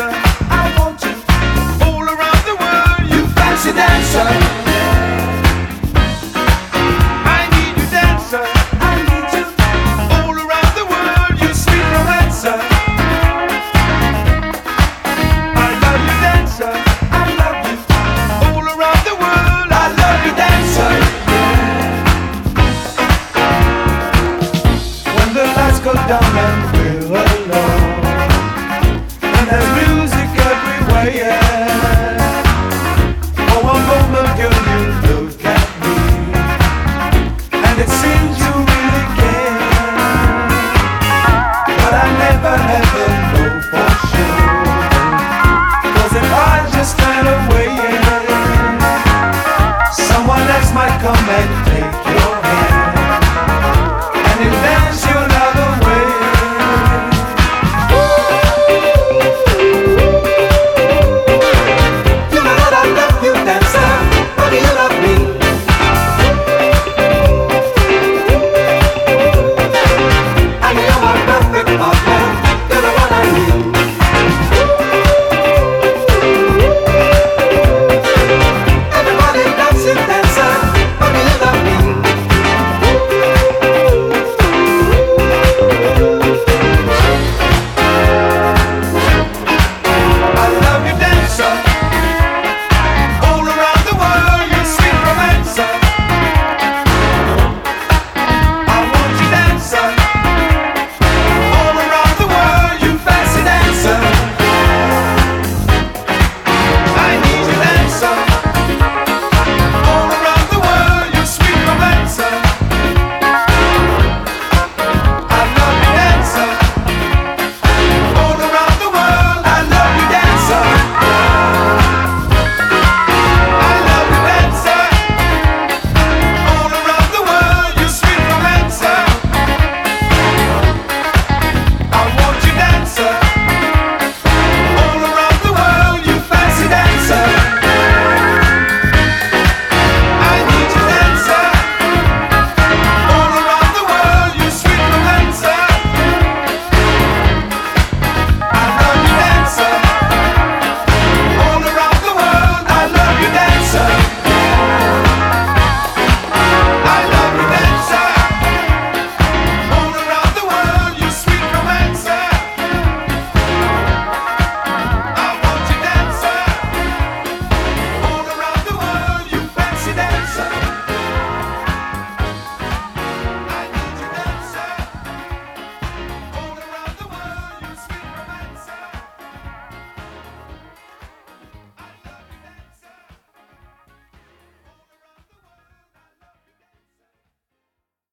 dancer. I want you all around the world. You fancy dancer. yeah.